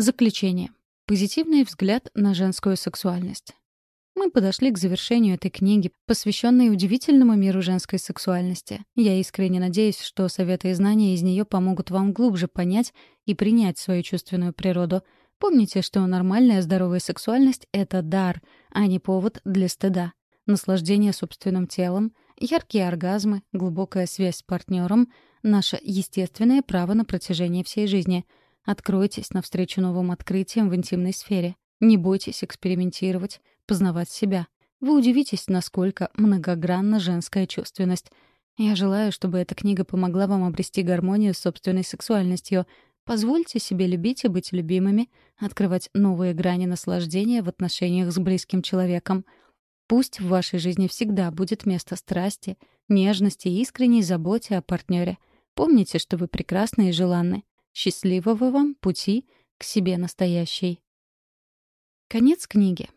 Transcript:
Заключение. Позитивный взгляд на женскую сексуальность. Мы подошли к завершению этой книги, посвященной удивительному миру женской сексуальности. Я искренне надеюсь, что советы и знания из нее помогут вам глубже понять и принять свою чувственную природу. Помните, что нормальная здоровая сексуальность — это дар, а не повод для стыда. Наслаждение собственным телом, яркие оргазмы, глубокая связь с партнером — наше естественное право на протяжении всей жизни — Откройтесь навстречу новым открытиям в интимной сфере. Не бойтесь экспериментировать, познавать себя. Вы удивитесь, насколько многогранна женская чувственность. Я желаю, чтобы эта книга помогла вам обрести гармонию с собственной сексуальностью. Позвольте себе любить и быть любимыми, открывать новые грани наслаждения в отношениях с близким человеком. Пусть в вашей жизни всегда будет место страсти, нежности и искренней заботе о партнере. Помните, что вы прекрасны и желанны. Счастливого вам пути к себе настоящей. Конец книги.